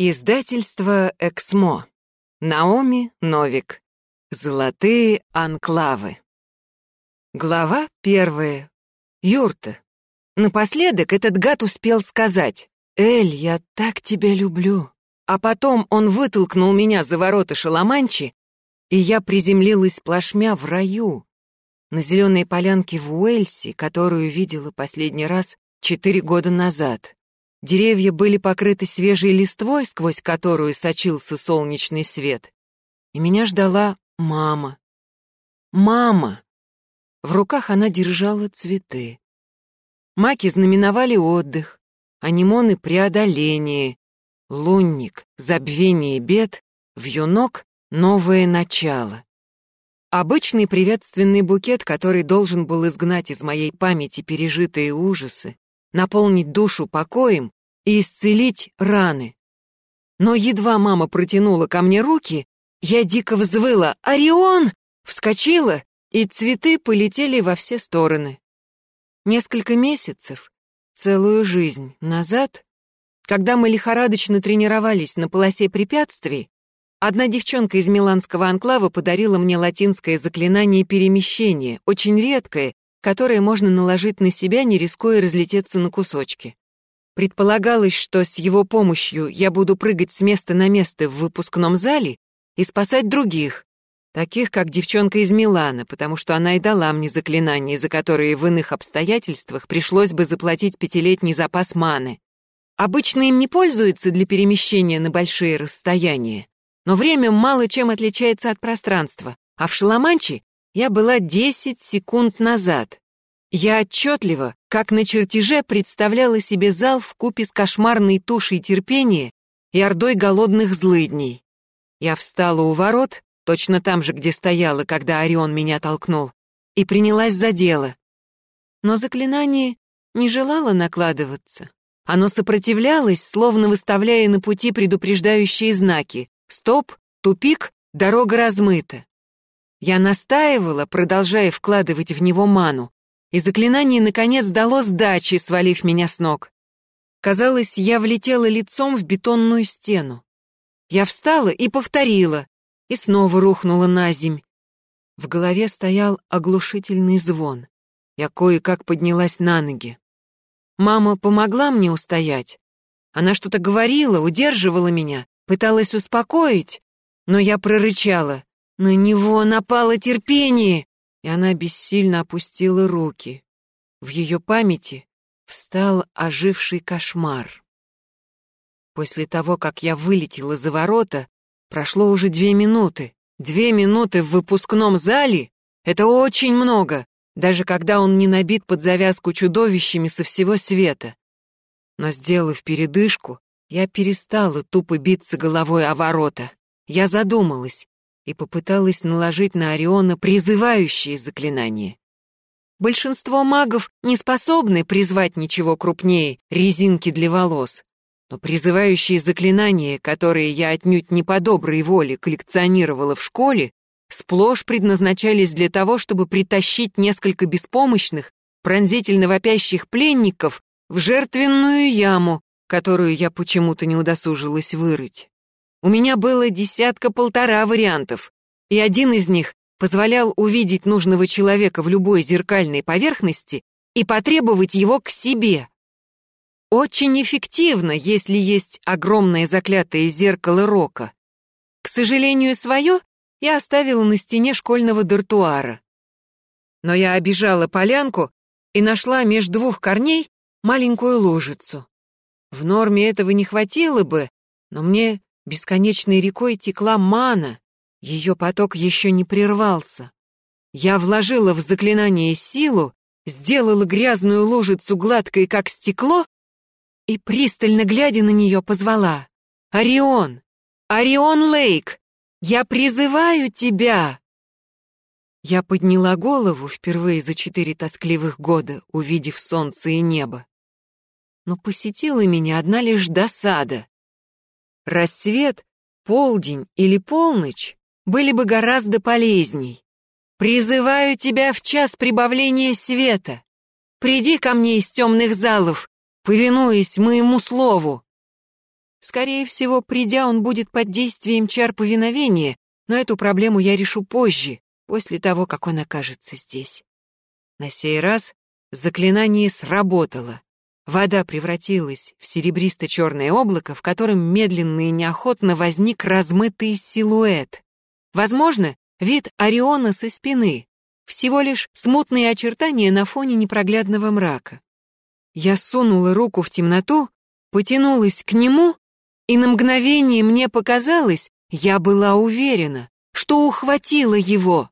Издательство «Эксмо». Наоми Новик. Золотые анклавы. Глава первая. Юрта. Напоследок этот гад успел сказать «Эль, я так тебя люблю». А потом он вытолкнул меня за ворота Шаламанчи, и я приземлилась плашмя в раю, на зеленой полянке в Уэльсе, которую видела последний раз четыре года назад. Деревья были покрыты свежей листвой, сквозь которую сочился солнечный свет. И меня ждала мама. Мама! В руках она держала цветы. Маки знаменовали отдых, анимоны — преодоление, лунник — забвение бед, вьюнок — новое начало. Обычный приветственный букет, который должен был изгнать из моей памяти пережитые ужасы, наполнить душу покоем и исцелить раны. Но едва мама протянула ко мне руки, я дико взвыла «Орион!», вскочила, и цветы полетели во все стороны. Несколько месяцев, целую жизнь назад, когда мы лихорадочно тренировались на полосе препятствий, одна девчонка из Миланского анклава подарила мне латинское заклинание перемещения, очень редкое которое можно наложить на себя, не рискуя разлететься на кусочки. Предполагалось, что с его помощью я буду прыгать с места на место в выпускном зале и спасать других, таких как девчонка из Милана, потому что она и дала мне заклинание, за которые в иных обстоятельствах пришлось бы заплатить пятилетний запас маны. Обычно им не пользуются для перемещения на большие расстояния, но время мало чем отличается от пространства, а в Шаламанче я была 10 секунд назад. Я отчетливо, как на чертеже, представляла себе зал в купе с кошмарной тушей терпения и ордой голодных злыдней. Я встала у ворот, точно там же, где стояла, когда Орион меня толкнул, и принялась за дело. Но заклинание не желало накладываться. Оно сопротивлялось, словно выставляя на пути предупреждающие знаки. Стоп, тупик, дорога размыта. Я настаивала, продолжая вкладывать в него ману, и заклинание наконец дало сдачи, свалив меня с ног. Казалось, я влетела лицом в бетонную стену. Я встала и повторила, и снова рухнула на земь. В голове стоял оглушительный звон. Я кое-как поднялась на ноги. Мама помогла мне устоять. Она что-то говорила, удерживала меня, пыталась успокоить, но я прорычала. На него напало терпение, и она бессильно опустила руки. В ее памяти встал оживший кошмар. После того, как я вылетела за ворота, прошло уже две минуты. Две минуты в выпускном зале — это очень много, даже когда он не набит под завязку чудовищами со всего света. Но, сделав передышку, я перестала тупо биться головой о ворота. Я задумалась, и попыталась наложить на Ориона призывающие заклинания. Большинство магов не способны призвать ничего крупнее резинки для волос, но призывающие заклинания, которые я отнюдь не по доброй воле коллекционировала в школе, сплошь предназначались для того, чтобы притащить несколько беспомощных, пронзительно вопящих пленников в жертвенную яму, которую я почему-то не удосужилась вырыть. У меня было десятка-полтора вариантов, и один из них позволял увидеть нужного человека в любой зеркальной поверхности и потребовать его к себе. Очень эффективно, если есть огромное заклятое зеркало Рока. К сожалению, свое я оставила на стене школьного дартуара. Но я обижала полянку и нашла между двух корней маленькую лужицу. В норме этого не хватило бы, но мне Бесконечной рекой текла мана, ее поток еще не прервался. Я вложила в заклинание силу, сделала грязную лужицу гладкой, как стекло, и, пристально глядя на нее, позвала. «Орион! Орион Лейк! Я призываю тебя!» Я подняла голову впервые за четыре тоскливых года, увидев солнце и небо. Но посетила меня одна лишь досада. Рассвет, полдень или полночь были бы гораздо полезней. Призываю тебя в час прибавления света. Приди ко мне из темных залов, повинуясь моему слову. Скорее всего, придя, он будет под действием чар повиновения, но эту проблему я решу позже, после того, как он окажется здесь. На сей раз заклинание сработало. Вода превратилась в серебристо-черное облако, в котором медленно и неохотно возник размытый силуэт. Возможно, вид Ориона со спины, всего лишь смутные очертания на фоне непроглядного мрака. Я сунула руку в темноту, потянулась к нему, и на мгновение мне показалось, я была уверена, что ухватила его.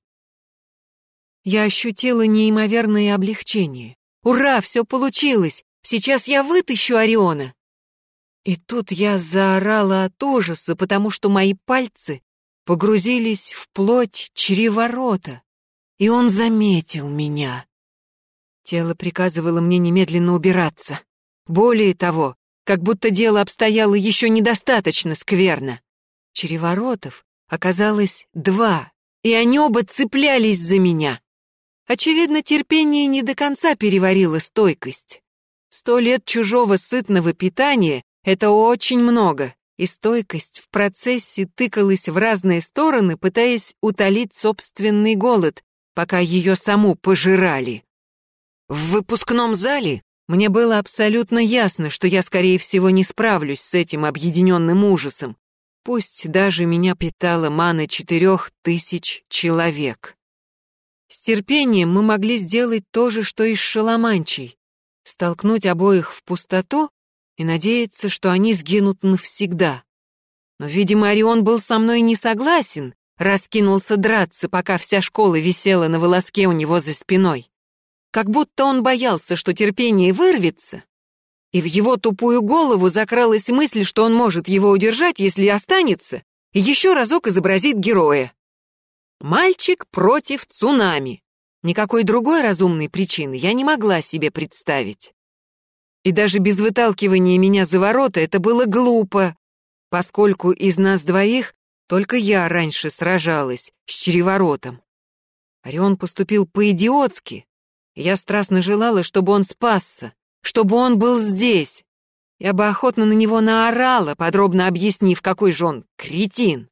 Я ощутила неимоверное облегчение. Ура, все получилось! Сейчас я вытащу Ориона. И тут я заорала от ужаса, потому что мои пальцы погрузились в плоть чреворота, и он заметил меня. Тело приказывало мне немедленно убираться. Более того, как будто дело обстояло еще недостаточно скверно. Череворотов оказалось два, и они оба цеплялись за меня. Очевидно, терпение не до конца переварило стойкость. Сто лет чужого сытного питания — это очень много, и стойкость в процессе тыкалась в разные стороны, пытаясь утолить собственный голод, пока ее саму пожирали. В выпускном зале мне было абсолютно ясно, что я, скорее всего, не справлюсь с этим объединенным ужасом, пусть даже меня питала мана четырех тысяч человек. С терпением мы могли сделать то же, что и с шаломанчей, столкнуть обоих в пустоту и надеяться, что они сгинут навсегда. Но, видимо, Орион был со мной не согласен, раскинулся драться, пока вся школа висела на волоске у него за спиной как будто он боялся, что терпение вырвется, и в его тупую голову закралась мысль, что он может его удержать, если останется, и еще разок изобразит героя. Мальчик против цунами. Никакой другой разумной причины я не могла себе представить. И даже без выталкивания меня за ворота это было глупо, поскольку из нас двоих только я раньше сражалась с череворотом. Орион поступил по-идиотски, я страстно желала, чтобы он спасся, чтобы он был здесь. Я бы охотно на него наорала, подробно объяснив, какой же он кретин.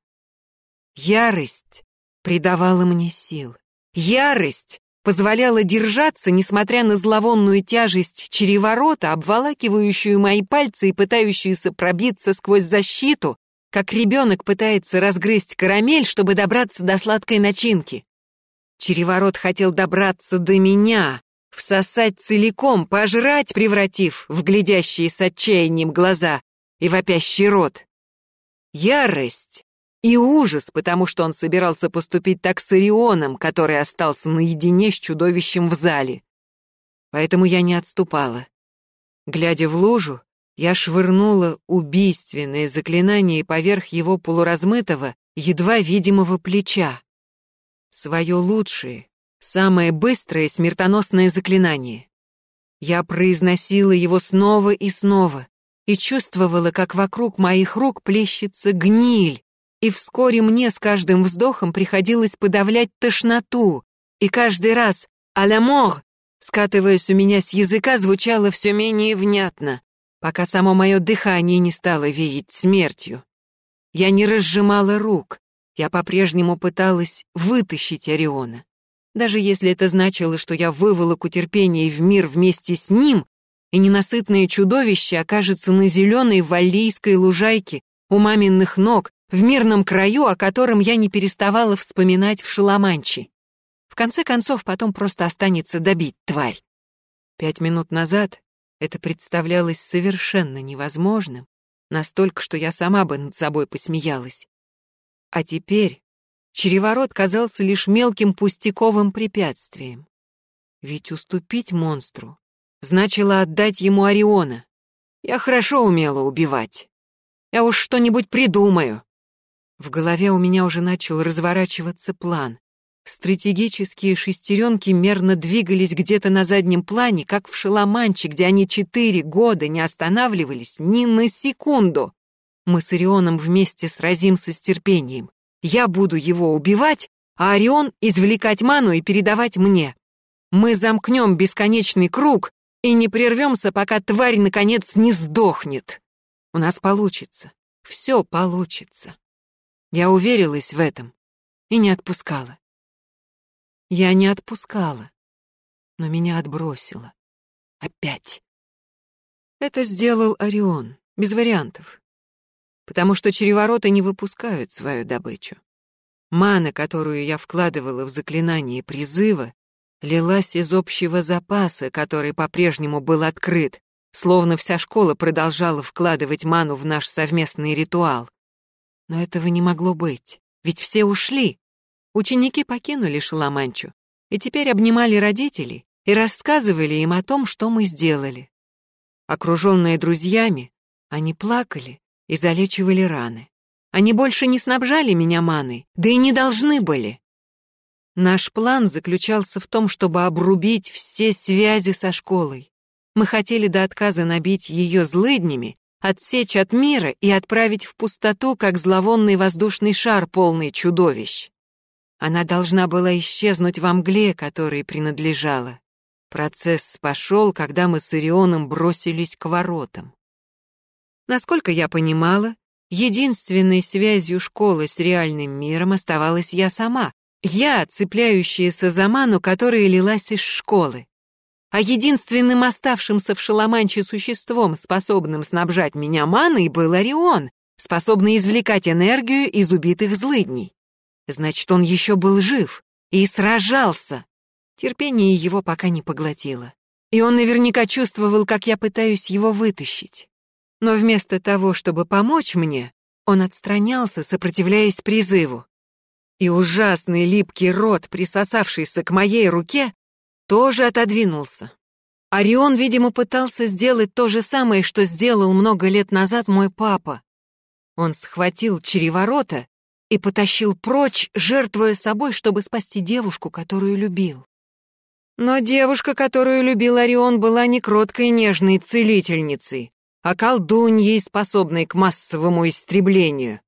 Ярость придавала мне сил. Ярость позволяла держаться, несмотря на зловонную тяжесть череворота, обволакивающую мои пальцы и пытающуюся пробиться сквозь защиту, как ребенок пытается разгрызть карамель, чтобы добраться до сладкой начинки. Череворот хотел добраться до меня, всосать целиком, пожрать, превратив в глядящие с отчаянием глаза и вопящий рот. Ярость и ужас, потому что он собирался поступить так с Орионом, который остался наедине с чудовищем в зале. Поэтому я не отступала. Глядя в лужу, я швырнула убийственное заклинание поверх его полуразмытого, едва видимого плеча свое лучшее, самое быстрое смертоносное заклинание. Я произносила его снова и снова и чувствовала, как вокруг моих рук плещется гниль, и вскоре мне с каждым вздохом приходилось подавлять тошноту, и каждый раз «Алямор», скатываясь у меня с языка, звучало все менее внятно, пока само мое дыхание не стало веять смертью. Я не разжимала рук, я по-прежнему пыталась вытащить Ориона. Даже если это значило, что я выволоку терпение в мир вместе с ним, и ненасытное чудовище окажется на зеленой валлийской лужайке у маминых ног, в мирном краю, о котором я не переставала вспоминать в Шаламанче. В конце концов, потом просто останется добить тварь. Пять минут назад это представлялось совершенно невозможным, настолько, что я сама бы над собой посмеялась. А теперь череворот казался лишь мелким пустяковым препятствием. Ведь уступить монстру значило отдать ему Ориона. Я хорошо умела убивать. Я уж что-нибудь придумаю. В голове у меня уже начал разворачиваться план. Стратегические шестеренки мерно двигались где-то на заднем плане, как в Шаламанче, где они четыре года не останавливались ни на секунду. Мы с Орионом вместе сразимся с терпением. Я буду его убивать, а Орион извлекать ману и передавать мне. Мы замкнем бесконечный круг и не прервемся, пока тварь наконец не сдохнет. У нас получится. Все получится. Я уверилась в этом и не отпускала. Я не отпускала, но меня отбросило. Опять. Это сделал Орион, без вариантов. Потому что черевороты не выпускают свою добычу. Мана, которую я вкладывала в заклинание призыва, лилась из общего запаса, который по-прежнему был открыт, словно вся школа продолжала вкладывать ману в наш совместный ритуал. Но этого не могло быть, ведь все ушли. Ученики покинули Шаламанчу и теперь обнимали родителей и рассказывали им о том, что мы сделали. Окруженные друзьями, они плакали и залечивали раны. Они больше не снабжали меня маной, да и не должны были. Наш план заключался в том, чтобы обрубить все связи со школой. Мы хотели до отказа набить ее злыднями, отсечь от мира и отправить в пустоту, как зловонный воздушный шар, полный чудовищ. Она должна была исчезнуть во мгле, которой принадлежала. Процесс пошел, когда мы с Ирионом бросились к воротам. Насколько я понимала, единственной связью школы с реальным миром оставалась я сама, я, цепляющаяся за ману, которая лилась из школы. А единственным оставшимся в Шаламанче существом, способным снабжать меня маной, был Орион, способный извлекать энергию из убитых злыдней. Значит, он еще был жив и сражался. Терпение его пока не поглотило. И он наверняка чувствовал, как я пытаюсь его вытащить. Но вместо того, чтобы помочь мне, он отстранялся, сопротивляясь призыву. И ужасный липкий рот, присосавшийся к моей руке, тоже отодвинулся. Орион, видимо, пытался сделать то же самое, что сделал много лет назад мой папа. Он схватил череворота и потащил прочь, жертвуя собой, чтобы спасти девушку, которую любил. Но девушка, которую любил Орион, была не кроткой нежной целительницей, а колдуньей, способной к массовому истреблению.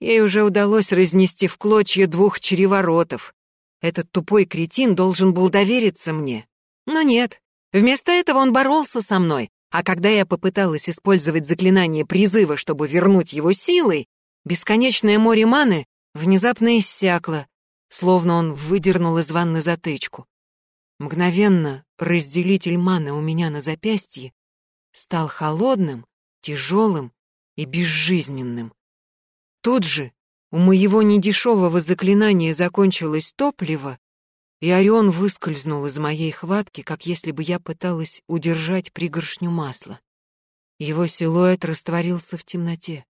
Ей уже удалось разнести в клочья двух череворотов. Этот тупой кретин должен был довериться мне. Но нет, вместо этого он боролся со мной, а когда я попыталась использовать заклинание призыва, чтобы вернуть его силой, бесконечное море маны внезапно иссякло, словно он выдернул из ванны затычку. Мгновенно разделитель маны у меня на запястье стал холодным, тяжелым и безжизненным. Тут же у моего недешевого заклинания закончилось топливо, и Орион выскользнул из моей хватки, как если бы я пыталась удержать пригоршню масла. Его силуэт растворился в темноте.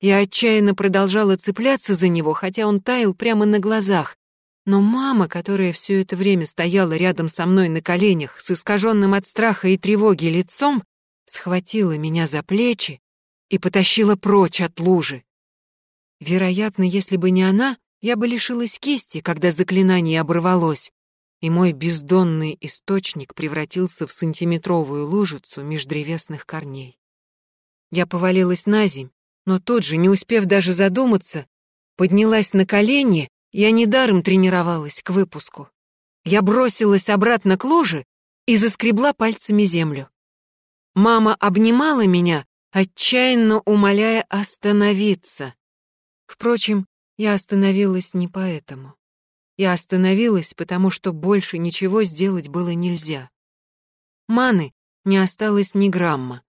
Я отчаянно продолжала цепляться за него, хотя он таял прямо на глазах, но мама, которая все это время стояла рядом со мной на коленях с искаженным от страха и тревоги лицом, схватила меня за плечи и потащила прочь от лужи. Вероятно, если бы не она, я бы лишилась кисти, когда заклинание оборвалось, и мой бездонный источник превратился в сантиметровую лужицу меж древесных корней. Я повалилась на земь, но тут же, не успев даже задуматься, поднялась на колени я недаром тренировалась к выпуску. Я бросилась обратно к луже и заскребла пальцами землю. Мама обнимала меня, отчаянно умоляя остановиться. Впрочем, я остановилась не поэтому. Я остановилась, потому что больше ничего сделать было нельзя. Маны не осталось ни грамма.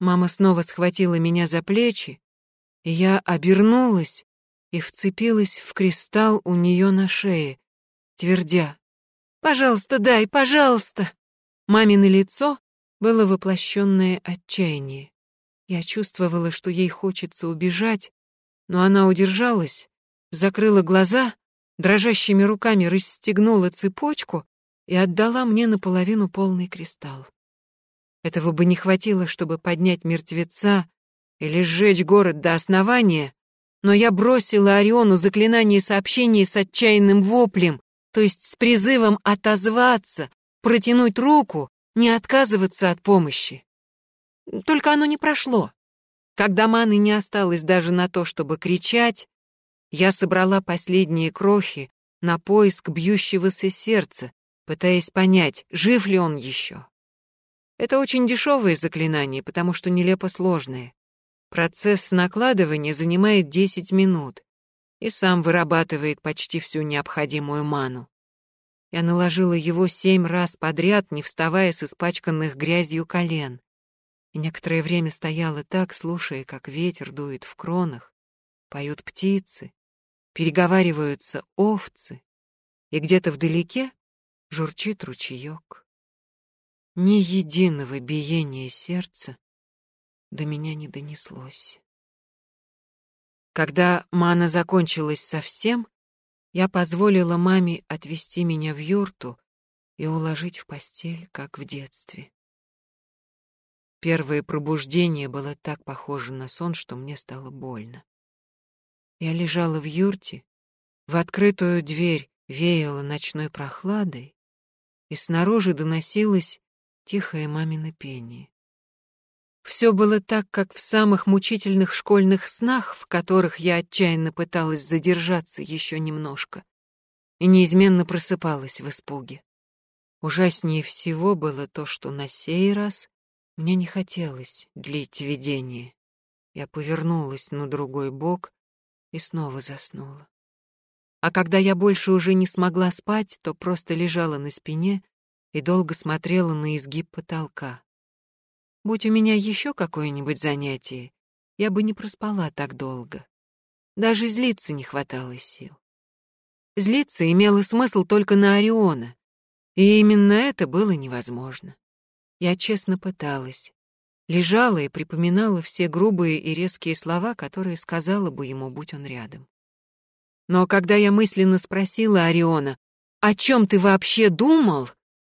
Мама снова схватила меня за плечи, и я обернулась и вцепилась в кристалл у нее на шее, твердя «Пожалуйста, дай, пожалуйста!» Мамино лицо было воплощенное отчаяние. Я чувствовала, что ей хочется убежать, но она удержалась, закрыла глаза, дрожащими руками расстегнула цепочку и отдала мне наполовину полный кристалл. Этого бы не хватило, чтобы поднять мертвеца или сжечь город до основания, но я бросила Ориону заклинание сообщения с отчаянным воплем, то есть с призывом отозваться, протянуть руку, не отказываться от помощи. Только оно не прошло. Когда маны не осталось даже на то, чтобы кричать, я собрала последние крохи на поиск бьющегося сердца, пытаясь понять, жив ли он еще. Это очень дешевое заклинание, потому что нелепо сложное. Процесс накладывания занимает 10 минут и сам вырабатывает почти всю необходимую ману. Я наложила его семь раз подряд, не вставая с испачканных грязью колен. И некоторое время стояла так, слушая, как ветер дует в кронах, поют птицы, переговариваются овцы, и где-то вдалеке журчит ручеек. Ни единого биения сердца до меня не донеслось. Когда мана закончилась совсем, я позволила маме отвезти меня в юрту и уложить в постель, как в детстве. Первое пробуждение было так похоже на сон, что мне стало больно. Я лежала в юрте, в открытую дверь веяло ночной прохладой, и снаружи доносилось тихое мамино пение. Все было так, как в самых мучительных школьных снах, в которых я отчаянно пыталась задержаться еще немножко, и неизменно просыпалась в испуге. Ужаснее всего было то, что на сей раз мне не хотелось длить видение. Я повернулась на другой бок и снова заснула. А когда я больше уже не смогла спать, то просто лежала на спине и долго смотрела на изгиб потолка. Будь у меня еще какое-нибудь занятие, я бы не проспала так долго. Даже злиться не хватало сил. Злиться имело смысл только на Ориона, и именно это было невозможно. Я честно пыталась. Лежала и припоминала все грубые и резкие слова, которые сказала бы ему, будь он рядом. Но когда я мысленно спросила Ориона, «О чем ты вообще думал?»,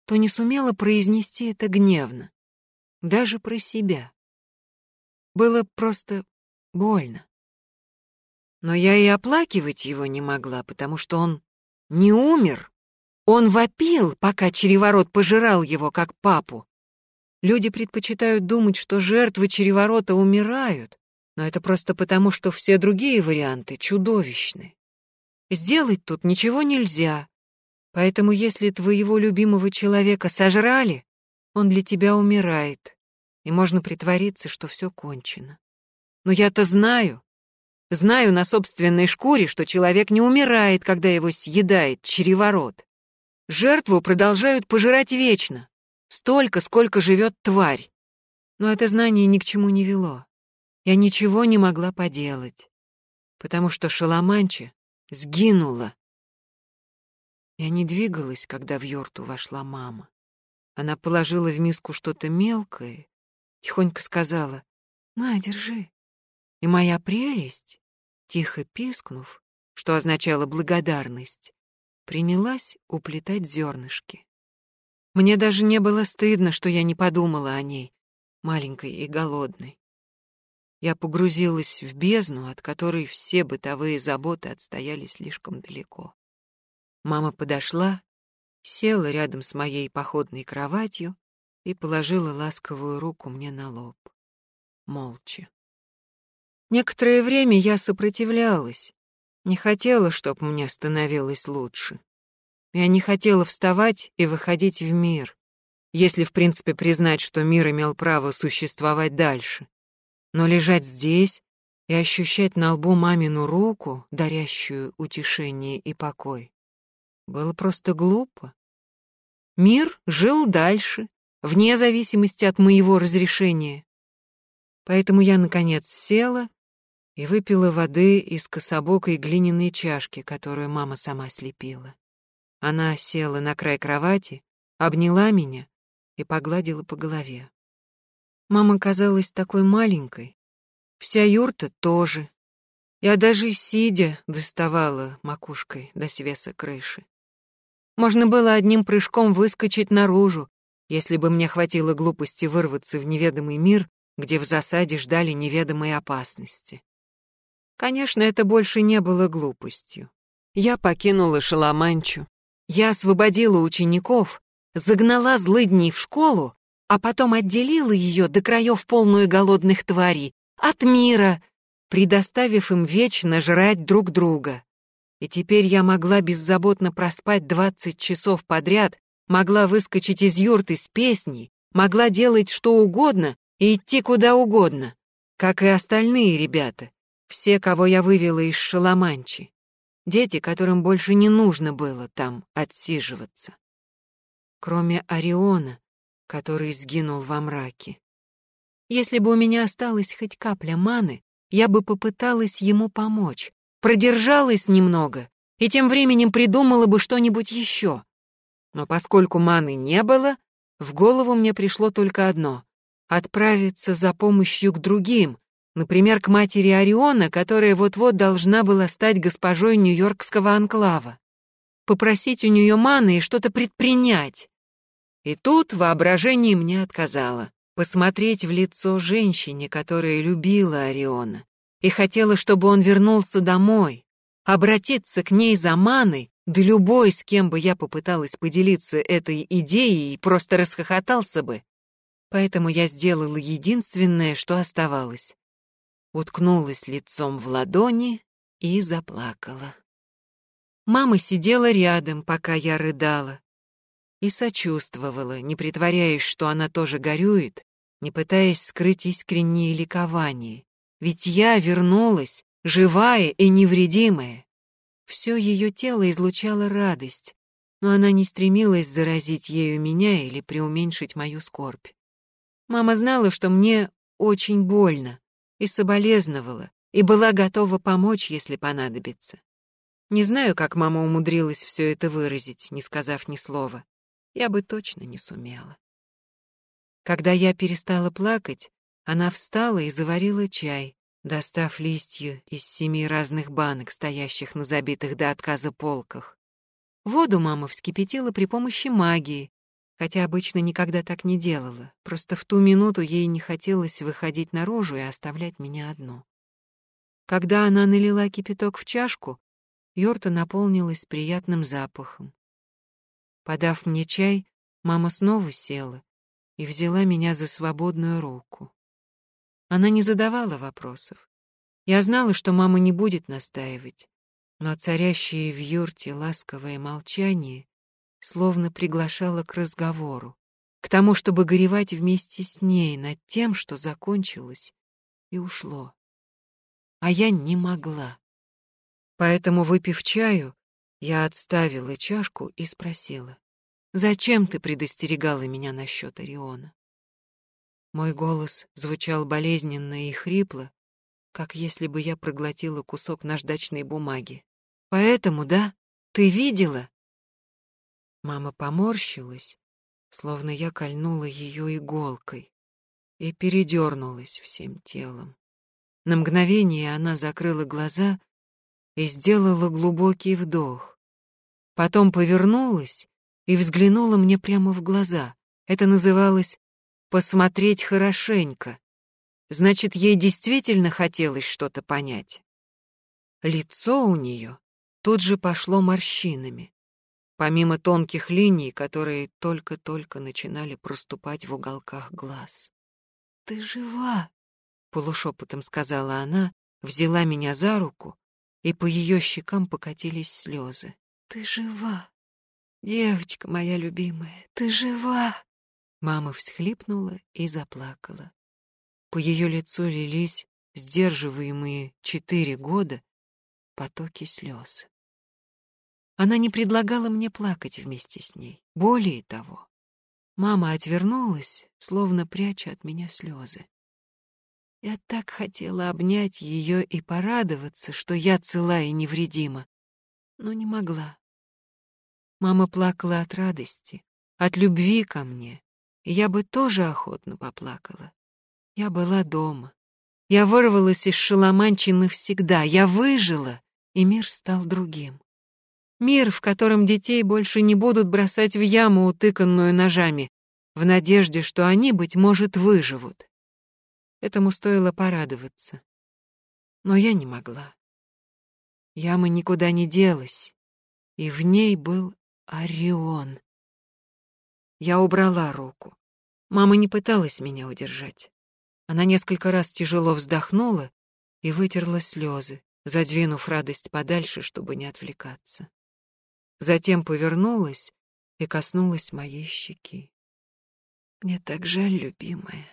то не сумела произнести это гневно даже про себя. Было просто больно. Но я и оплакивать его не могла, потому что он не умер. Он вопил, пока череворот пожирал его, как папу. Люди предпочитают думать, что жертвы череворота умирают, но это просто потому, что все другие варианты чудовищны. Сделать тут ничего нельзя, поэтому если твоего любимого человека сожрали, он для тебя умирает, и можно притвориться, что все кончено. Но я-то знаю, знаю на собственной шкуре, что человек не умирает, когда его съедает чреворот. Жертву продолжают пожирать вечно, столько, сколько живет тварь. Но это знание ни к чему не вело. Я ничего не могла поделать, потому что Шаламанча сгинула. Я не двигалась, когда в юрту вошла мама. Она положила в миску что-то мелкое, тихонько сказала «На, держи». И моя прелесть, тихо пискнув, что означало благодарность, принялась уплетать зернышки. Мне даже не было стыдно, что я не подумала о ней, маленькой и голодной. Я погрузилась в бездну, от которой все бытовые заботы отстояли слишком далеко. Мама подошла села рядом с моей походной кроватью и положила ласковую руку мне на лоб. Молча. Некоторое время я сопротивлялась, не хотела, чтобы мне становилось лучше. Я не хотела вставать и выходить в мир, если в принципе признать, что мир имел право существовать дальше. Но лежать здесь и ощущать на лбу мамину руку, дарящую утешение и покой, было просто глупо. Мир жил дальше, вне зависимости от моего разрешения. Поэтому я, наконец, села и выпила воды из кособокой глиняной чашки, которую мама сама слепила. Она села на край кровати, обняла меня и погладила по голове. Мама казалась такой маленькой, вся юрта тоже. Я даже сидя доставала макушкой до свеса крыши. Можно было одним прыжком выскочить наружу, если бы мне хватило глупости вырваться в неведомый мир, где в засаде ждали неведомые опасности. Конечно, это больше не было глупостью. Я покинула Шаламанчу. Я освободила учеников, загнала злыдней в школу, а потом отделила ее до краев полную голодных тварей от мира, предоставив им вечно жрать друг друга. И теперь я могла беззаботно проспать двадцать часов подряд, могла выскочить из юрты с песней, могла делать что угодно и идти куда угодно, как и остальные ребята, все, кого я вывела из Шаламанчи. Дети, которым больше не нужно было там отсиживаться. Кроме Ориона, который сгинул во мраке. Если бы у меня осталась хоть капля маны, я бы попыталась ему помочь, продержалась немного и тем временем придумала бы что-нибудь еще. Но поскольку маны не было, в голову мне пришло только одно — отправиться за помощью к другим, например, к матери Ориона, которая вот-вот должна была стать госпожой Нью-Йоркского анклава. Попросить у нее маны и что-то предпринять. И тут воображение мне отказало. Посмотреть в лицо женщине, которая любила Ориона и хотела, чтобы он вернулся домой, обратиться к ней за маной, да любой, с кем бы я попыталась поделиться этой идеей, просто расхохотался бы. Поэтому я сделала единственное, что оставалось. Уткнулась лицом в ладони и заплакала. Мама сидела рядом, пока я рыдала, и сочувствовала, не притворяясь, что она тоже горюет, не пытаясь скрыть искреннее ликование. Ведь я вернулась, живая и невредимая. Все ее тело излучало радость, но она не стремилась заразить ею меня или преуменьшить мою скорбь. Мама знала, что мне очень больно, и соболезновала, и была готова помочь, если понадобится. Не знаю, как мама умудрилась все это выразить, не сказав ни слова. Я бы точно не сумела. Когда я перестала плакать, она встала и заварила чай, достав листья из семи разных банок, стоящих на забитых до отказа полках. Воду мама вскипятила при помощи магии, хотя обычно никогда так не делала, просто в ту минуту ей не хотелось выходить наружу и оставлять меня одну. Когда она налила кипяток в чашку, Йорта наполнилась приятным запахом. Подав мне чай, мама снова села и взяла меня за свободную руку. Она не задавала вопросов. Я знала, что мама не будет настаивать, но царящее в юрте ласковое молчание словно приглашало к разговору, к тому, чтобы горевать вместе с ней над тем, что закончилось и ушло. А я не могла. Поэтому, выпив чаю, я отставила чашку и спросила, «Зачем ты предостерегала меня насчет Ориона?» Мой голос звучал болезненно и хрипло, как если бы я проглотила кусок наждачной бумаги. «Поэтому, да? Ты видела?» Мама поморщилась, словно я кольнула ее иголкой, и передернулась всем телом. На мгновение она закрыла глаза и сделала глубокий вдох. Потом повернулась и взглянула мне прямо в глаза. Это называлось посмотреть хорошенько. Значит, ей действительно хотелось что-то понять. Лицо у нее тут же пошло морщинами, помимо тонких линий, которые только-только начинали проступать в уголках глаз. «Ты жива!» — полушепотом сказала она, взяла меня за руку, и по ее щекам покатились слезы. «Ты жива! Девочка моя любимая, ты жива!» Мама всхлипнула и заплакала. По ее лицу лились сдерживаемые четыре года потоки слез. Она не предлагала мне плакать вместе с ней. Более того, мама отвернулась, словно пряча от меня слезы. Я так хотела обнять ее и порадоваться, что я цела и невредима, но не могла. Мама плакала от радости, от любви ко мне, я бы тоже охотно поплакала. Я была дома. Я вырвалась из Шаламанчи навсегда. Я выжила, и мир стал другим. Мир, в котором детей больше не будут бросать в яму, утыканную ножами, в надежде, что они, быть может, выживут. Этому стоило порадоваться. Но я не могла. Яма никуда не делась, и в ней был Орион. Я убрала руку. Мама не пыталась меня удержать. Она несколько раз тяжело вздохнула и вытерла слезы, задвинув радость подальше, чтобы не отвлекаться. Затем повернулась и коснулась моей щеки. Мне так жаль, любимая.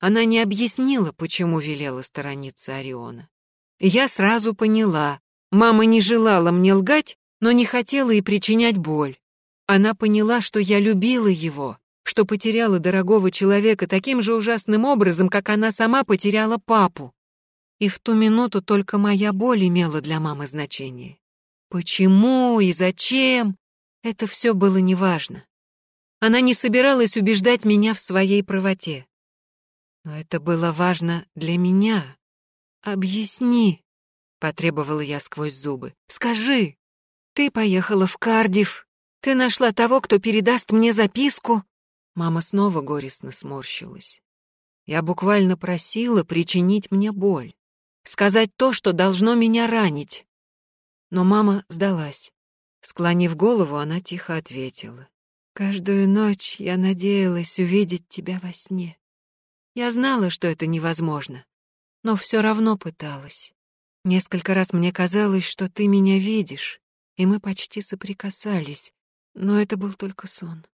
Она не объяснила, почему велела сторониться Ориона. Я сразу поняла. Мама не желала мне лгать, но не хотела и причинять боль. Она поняла, что я любила его, что потеряла дорогого человека таким же ужасным образом, как она сама потеряла папу. И в ту минуту только моя боль имела для мамы значение. Почему и зачем? Это все было неважно. Она не собиралась убеждать меня в своей правоте. Но это было важно для меня. Объясни, потребовала я сквозь зубы. Скажи, ты поехала в Кардив, ты нашла того, кто передаст мне записку. Мама снова горестно сморщилась. Я буквально просила причинить мне боль, сказать то, что должно меня ранить. Но мама сдалась. Склонив голову, она тихо ответила. «Каждую ночь я надеялась увидеть тебя во сне. Я знала, что это невозможно, но все равно пыталась. Несколько раз мне казалось, что ты меня видишь, и мы почти соприкасались, но это был только сон».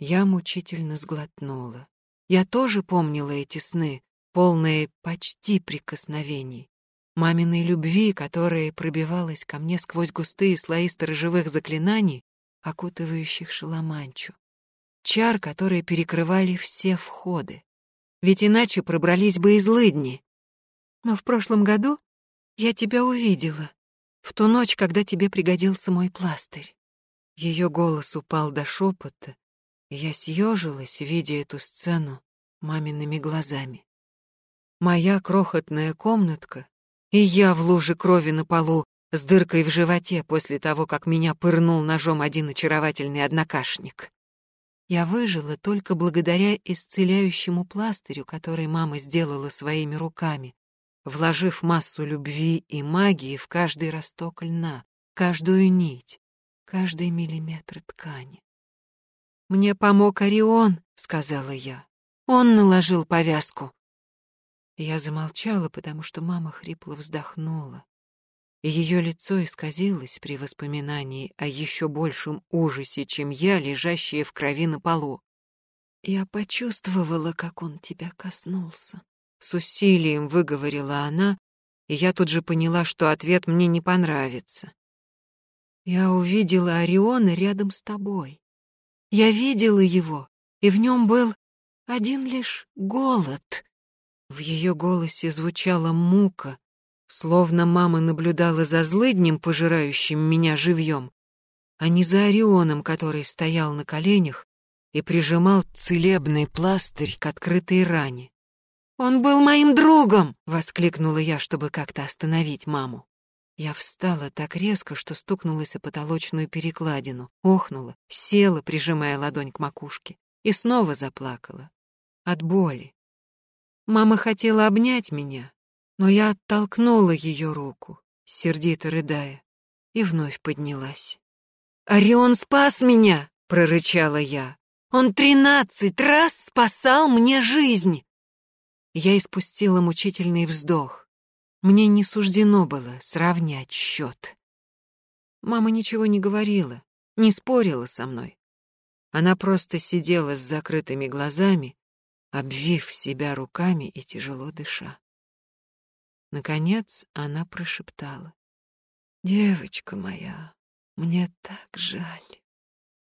Я мучительно сглотнула. Я тоже помнила эти сны, полные почти прикосновений маминой любви, которая пробивалась ко мне сквозь густые слои сторожевых заклинаний, окутывающих Шаламанчу. Чар, которые перекрывали все входы. Ведь иначе пробрались бы из лыдни. Но в прошлом году я тебя увидела. В ту ночь, когда тебе пригодился мой пластырь. Ее голос упал до шепота, и я съежилась, видя эту сцену мамиными глазами. Моя крохотная комнатка и я в луже крови на полу, с дыркой в животе после того, как меня пырнул ножом один очаровательный однокашник. Я выжила только благодаря исцеляющему пластырю, который мама сделала своими руками, вложив массу любви и магии в каждый росток льна, каждую нить, каждый миллиметр ткани. «Мне помог Орион», — сказала я. «Он наложил повязку. Я замолчала, потому что мама хрипло вздохнула. И ее лицо исказилось при воспоминании о еще большем ужасе, чем я, лежащая в крови на полу. Я почувствовала, как он тебя коснулся. С усилием выговорила она, и я тут же поняла, что ответ мне не понравится. Я увидела Ориона рядом с тобой. Я видела его, и в нем был один лишь голод. В ее голосе звучала мука, словно мама наблюдала за злыднем, пожирающим меня живьем, а не за Орионом, который стоял на коленях и прижимал целебный пластырь к открытой ране. «Он был моим другом!» — воскликнула я, чтобы как-то остановить маму. Я встала так резко, что стукнулась о потолочную перекладину, охнула, села, прижимая ладонь к макушке, и снова заплакала. От боли. Мама хотела обнять меня, но я оттолкнула ее руку, сердито рыдая, и вновь поднялась. «Орион спас меня!» — прорычала я. «Он тринадцать раз спасал мне жизнь!» Я испустила мучительный вздох. Мне не суждено было сравнять счет. Мама ничего не говорила, не спорила со мной. Она просто сидела с закрытыми глазами обвив себя руками и тяжело дыша. Наконец она прошептала. «Девочка моя, мне так жаль».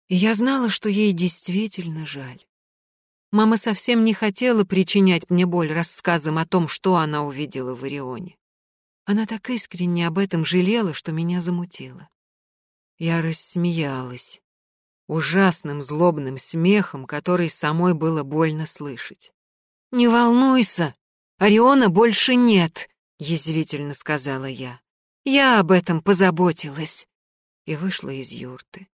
И я знала, что ей действительно жаль. Мама совсем не хотела причинять мне боль рассказом о том, что она увидела в Орионе. Она так искренне об этом жалела, что меня замутило. Я рассмеялась, ужасным злобным смехом, который самой было больно слышать. «Не волнуйся, Ориона больше нет», — язвительно сказала я. «Я об этом позаботилась» и вышла из юрты.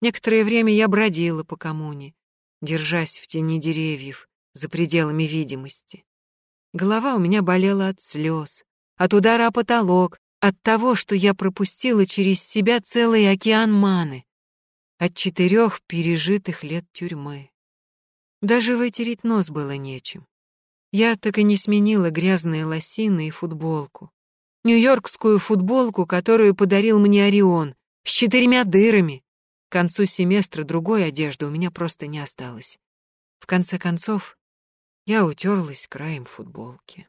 Некоторое время я бродила по коммуне, держась в тени деревьев, за пределами видимости. Голова у меня болела от слез, от удара о потолок, от того, что я пропустила через себя целый океан маны от четырех пережитых лет тюрьмы. Даже вытереть нос было нечем. Я так и не сменила грязные лосины и футболку. Нью-Йоркскую футболку, которую подарил мне Орион, с четырьмя дырами. К концу семестра другой одежды у меня просто не осталось. В конце концов, я утерлась краем футболки.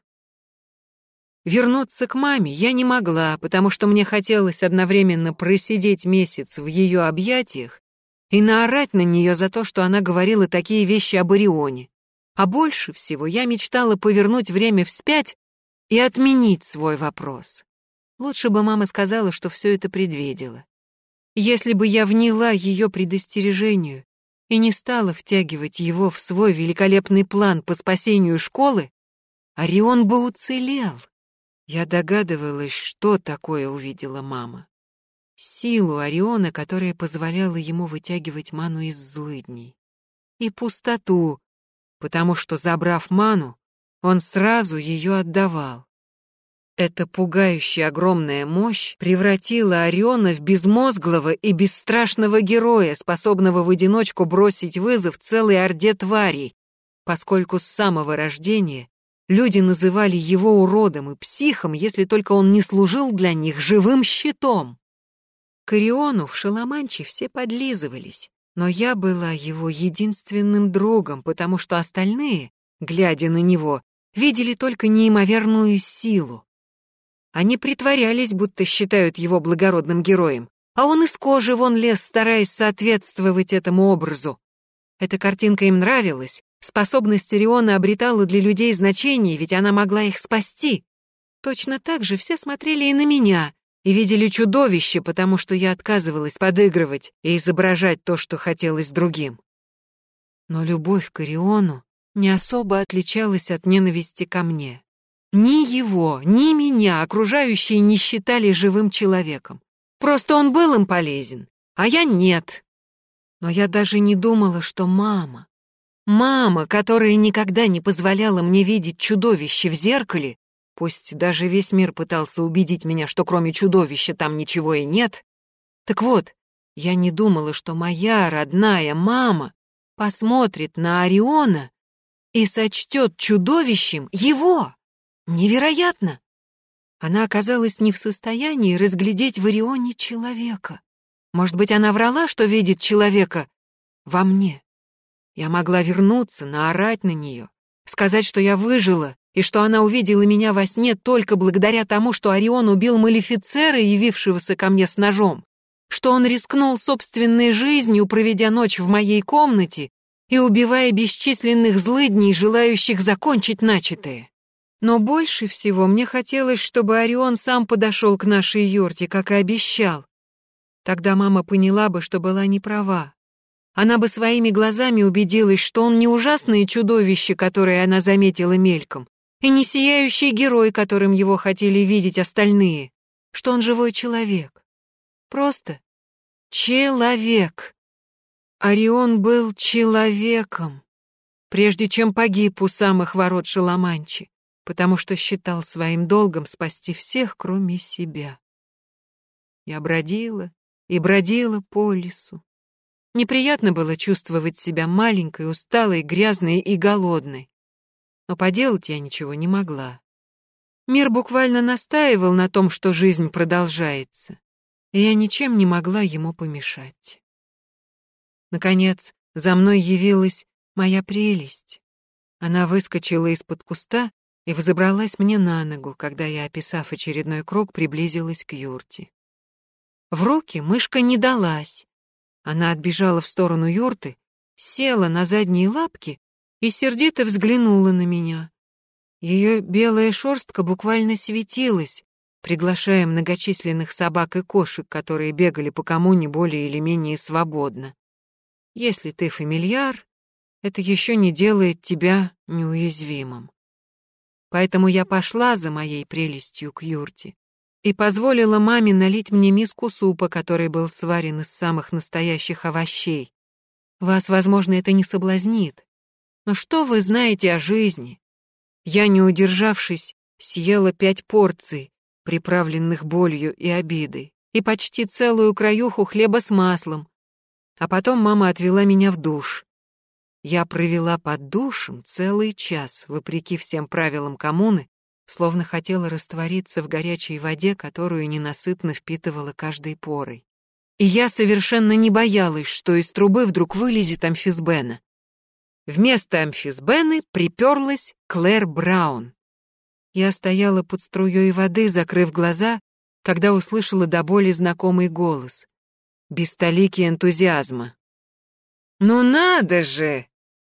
Вернуться к маме я не могла, потому что мне хотелось одновременно просидеть месяц в ее объятиях и наорать на нее за то, что она говорила такие вещи об Орионе. А больше всего я мечтала повернуть время вспять и отменить свой вопрос. Лучше бы мама сказала, что все это предвидела. Если бы я вняла ее предостережению и не стала втягивать его в свой великолепный план по спасению школы, Орион бы уцелел. Я догадывалась, что такое увидела мама. Силу Ориона, которая позволяла ему вытягивать ману из злыдней. И пустоту, потому что, забрав ману, он сразу ее отдавал. Эта пугающая огромная мощь превратила Ориона в безмозглого и бесстрашного героя, способного в одиночку бросить вызов целой орде тварей, поскольку с самого рождения Люди называли его уродом и психом, если только он не служил для них живым щитом. К Ориону в Шаламанче все подлизывались, но я была его единственным другом, потому что остальные, глядя на него, видели только неимоверную силу. Они притворялись, будто считают его благородным героем, а он из кожи вон лез, стараясь соответствовать этому образу. Эта картинка им нравилась, Способность Ориона обретала для людей значение, ведь она могла их спасти. Точно так же все смотрели и на меня, и видели чудовище, потому что я отказывалась подыгрывать и изображать то, что хотелось другим. Но любовь к Ориону не особо отличалась от ненависти ко мне. Ни его, ни меня окружающие не считали живым человеком. Просто он был им полезен, а я нет. Но я даже не думала, что мама, Мама, которая никогда не позволяла мне видеть чудовище в зеркале, пусть даже весь мир пытался убедить меня, что кроме чудовища там ничего и нет. Так вот, я не думала, что моя родная мама посмотрит на Ориона и сочтет чудовищем его. Невероятно! Она оказалась не в состоянии разглядеть в Орионе человека. Может быть, она врала, что видит человека во мне. Я могла вернуться, наорать на нее, сказать, что я выжила, и что она увидела меня во сне только благодаря тому, что Орион убил малефицера, явившегося ко мне с ножом, что он рискнул собственной жизнью, проведя ночь в моей комнате и убивая бесчисленных злыдней, желающих закончить начатое. Но больше всего мне хотелось, чтобы Орион сам подошел к нашей юрте, как и обещал. Тогда мама поняла бы, что была не права, она бы своими глазами убедилась, что он не ужасное чудовище, которое она заметила мельком, и не сияющий герой, которым его хотели видеть остальные, что он живой человек. Просто человек. Орион был человеком, прежде чем погиб у самых ворот Шаламанчи, потому что считал своим долгом спасти всех, кроме себя. Я бродила и бродила по лесу, Неприятно было чувствовать себя маленькой, усталой, грязной и голодной. Но поделать я ничего не могла. Мир буквально настаивал на том, что жизнь продолжается, и я ничем не могла ему помешать. Наконец, за мной явилась моя прелесть. Она выскочила из-под куста и взобралась мне на ногу, когда я, описав очередной круг, приблизилась к юрте. В руки мышка не далась, она отбежала в сторону юрты, села на задние лапки и сердито взглянула на меня. Ее белая шерстка буквально светилась, приглашая многочисленных собак и кошек, которые бегали по коммуне более или менее свободно. Если ты фамильяр, это еще не делает тебя неуязвимым. Поэтому я пошла за моей прелестью к юрте и позволила маме налить мне миску супа, который был сварен из самых настоящих овощей. Вас, возможно, это не соблазнит. Но что вы знаете о жизни? Я, не удержавшись, съела пять порций, приправленных болью и обидой, и почти целую краюху хлеба с маслом. А потом мама отвела меня в душ. Я провела под душем целый час, вопреки всем правилам коммуны, словно хотела раствориться в горячей воде, которую ненасытно впитывала каждой порой. и я совершенно не боялась, что из трубы вдруг вылезет амфисбена. Вместо амфисбены приперлась Клэр Браун. Я стояла под струей воды, закрыв глаза, когда услышала до боли знакомый голос. Без столики энтузиазма. «Ну надо же!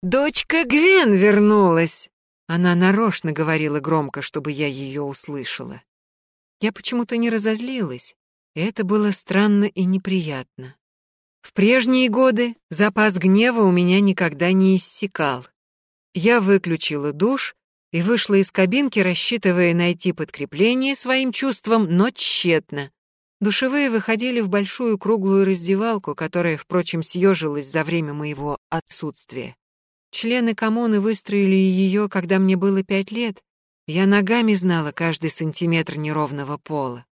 Дочка Гвен вернулась!» Она нарочно говорила громко, чтобы я ее услышала. Я почему-то не разозлилась, это было странно и неприятно. В прежние годы запас гнева у меня никогда не иссякал. Я выключила душ и вышла из кабинки, рассчитывая найти подкрепление своим чувствам, но тщетно. Душевые выходили в большую круглую раздевалку, которая, впрочем, съежилась за время моего отсутствия. Члены коммуны выстроили ее, когда мне было пять лет. Я ногами знала каждый сантиметр неровного пола.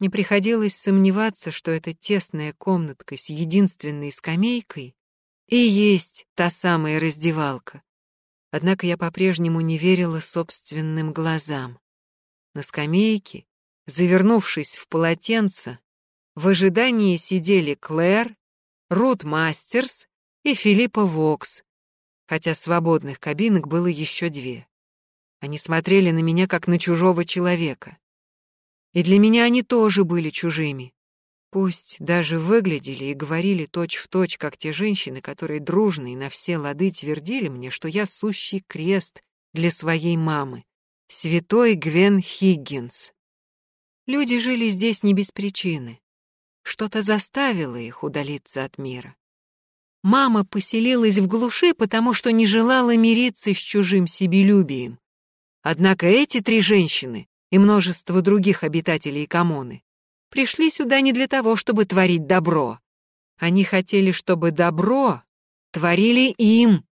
Не приходилось сомневаться, что эта тесная комнатка с единственной скамейкой и есть та самая раздевалка. Однако я по-прежнему не верила собственным глазам. На скамейке, завернувшись в полотенце, в ожидании сидели Клэр, Рут Мастерс и Филиппа Вокс, хотя свободных кабинок было еще две. Они смотрели на меня как на чужого человека. И для меня они тоже были чужими. Пусть даже выглядели и говорили точь-в-точь, точь, как те женщины, которые дружно и на все лады твердили мне, что я сущий крест для своей мамы, святой Гвен Хиггинс. Люди жили здесь не без причины. Что-то заставило их удалиться от мира. Мама поселилась в глуши, потому что не желала мириться с чужим себелюбием. Однако эти три женщины и множество других обитателей коммуны пришли сюда не для того, чтобы творить добро. Они хотели, чтобы добро творили им.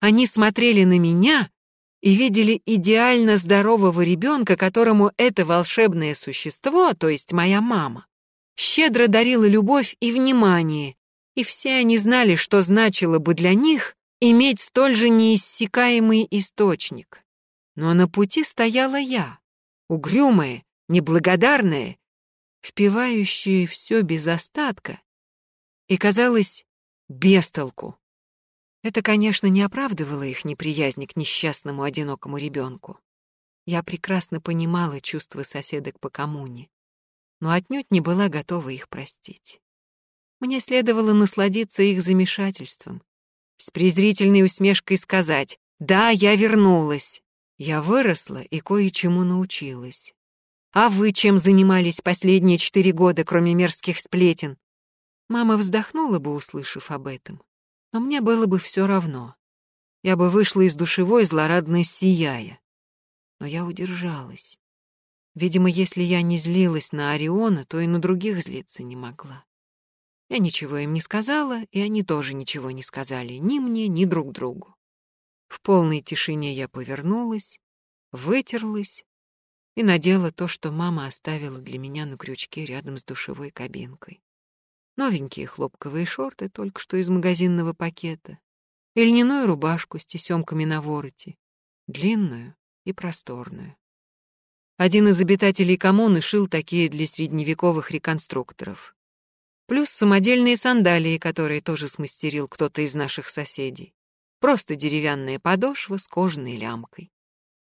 Они смотрели на меня и видели идеально здорового ребенка, которому это волшебное существо, то есть моя мама, щедро дарило любовь и внимание, и все они знали, что значило бы для них иметь столь же неиссякаемый источник. Но на пути стояла я, угрюмая, неблагодарная, впивающая все без остатка, и казалось бестолку. Это, конечно, не оправдывало их неприязнь к несчастному одинокому ребенку. Я прекрасно понимала чувства соседок по коммуне, но отнюдь не была готова их простить. Мне следовало насладиться их замешательством, с презрительной усмешкой сказать «Да, я вернулась, я выросла и кое-чему научилась. А вы чем занимались последние четыре года, кроме мерзких сплетен? Мама вздохнула бы, услышав об этом. Но мне было бы все равно. Я бы вышла из душевой, злорадно сияя. Но я удержалась. Видимо, если я не злилась на Ориона, то и на других злиться не могла. Я ничего им не сказала, и они тоже ничего не сказали ни мне, ни друг другу. В полной тишине я повернулась, вытерлась и надела то, что мама оставила для меня на крючке рядом с душевой кабинкой. Новенькие хлопковые шорты, только что из магазинного пакета, и льняную рубашку с тесемками на вороте, длинную и просторную. Один из обитателей коммуны шил такие для средневековых реконструкторов. Плюс самодельные сандалии, которые тоже смастерил кто-то из наших соседей. Просто деревянная подошва с кожаной лямкой.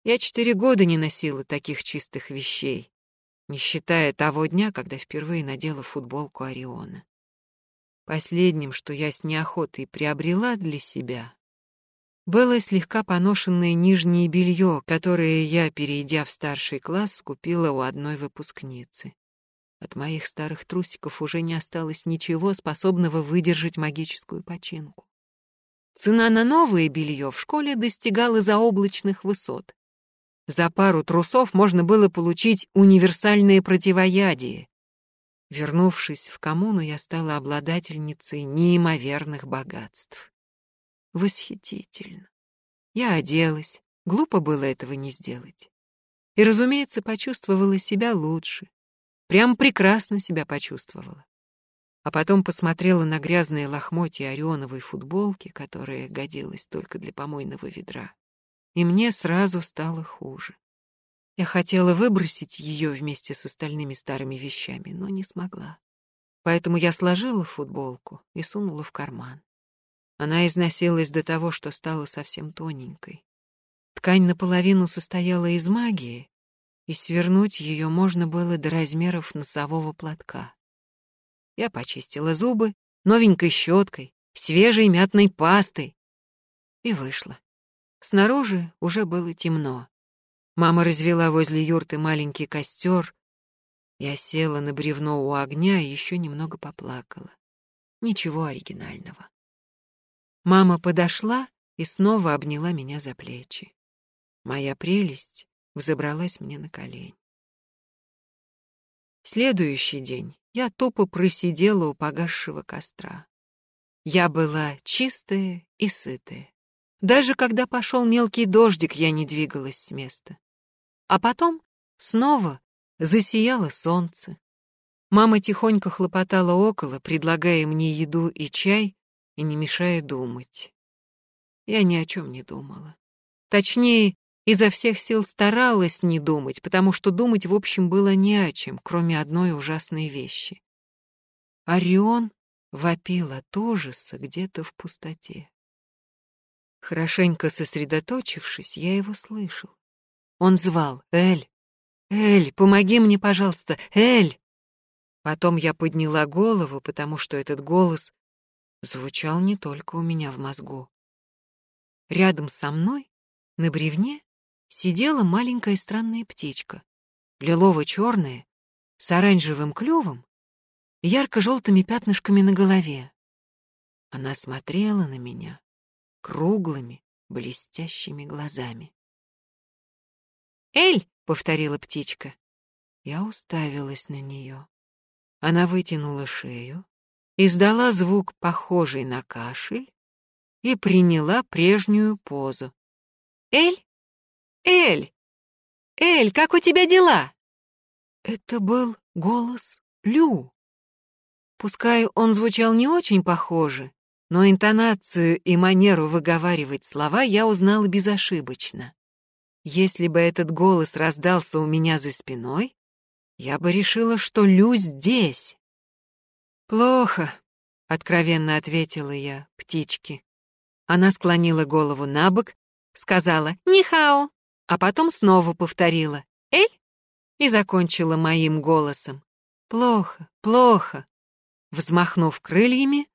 Я четыре года не носила таких чистых вещей, не считая того дня, когда впервые надела футболку Ориона. Последним, что я с неохотой приобрела для себя, было слегка поношенное нижнее белье, которое я, перейдя в старший класс, купила у одной выпускницы. От моих старых трусиков уже не осталось ничего, способного выдержать магическую починку. Цена на новое белье в школе достигала заоблачных высот. За пару трусов можно было получить универсальное противоядие. Вернувшись в коммуну, я стала обладательницей неимоверных богатств. Восхитительно. Я оделась, глупо было этого не сделать. И, разумеется, почувствовала себя лучше. Прям прекрасно себя почувствовала а потом посмотрела на грязные лохмотья орионовой футболки, которая годилась только для помойного ведра. И мне сразу стало хуже. Я хотела выбросить ее вместе с остальными старыми вещами, но не смогла. поэтому я сложила футболку и сунула в карман. Она износилась до того, что стала совсем тоненькой. Ткань наполовину состояла из магии, и свернуть ее можно было до размеров носового платка. Я почистила зубы новенькой щеткой, свежей мятной пастой и вышла. Снаружи уже было темно. Мама развела возле юрты маленький костер. Я села на бревно у огня и еще немного поплакала. Ничего оригинального. Мама подошла и снова обняла меня за плечи. Моя прелесть взобралась мне на колени. Следующий день я тупо просидела у погасшего костра. Я была чистая и сытая. Даже когда пошел мелкий дождик, я не двигалась с места. А потом снова засияло солнце. Мама тихонько хлопотала около, предлагая мне еду и чай и не мешая думать. Я ни о чем не думала. Точнее, изо всех сил старалась не думать, потому что думать, в общем, было не о чем, кроме одной ужасной вещи. Орион вопил от ужаса где-то в пустоте. Хорошенько сосредоточившись, я его слышал. Он звал «Эль! Эль, помоги мне, пожалуйста! Эль!» Потом я подняла голову, потому что этот голос звучал не только у меня в мозгу. Рядом со мной, на бревне, сидела маленькая странная птичка, лилово-черная, с оранжевым клювом и ярко-желтыми пятнышками на голове. Она смотрела на меня круглыми, блестящими глазами. «Эль!» — повторила птичка. Я уставилась на нее. Она вытянула шею, издала звук, похожий на кашель, и приняла прежнюю позу. «Эль? Эль! Эль, как у тебя дела?» Это был голос Лю. Пускай он звучал не очень похоже, но интонацию и манеру выговаривать слова я узнала безошибочно. Если бы этот голос раздался у меня за спиной, я бы решила, что Лю здесь. «Плохо», — откровенно ответила я птичке. Она склонила голову на бок, сказала «Нихао», а потом снова повторила «Эль» и закончила моим голосом. «Плохо, плохо». Взмахнув крыльями,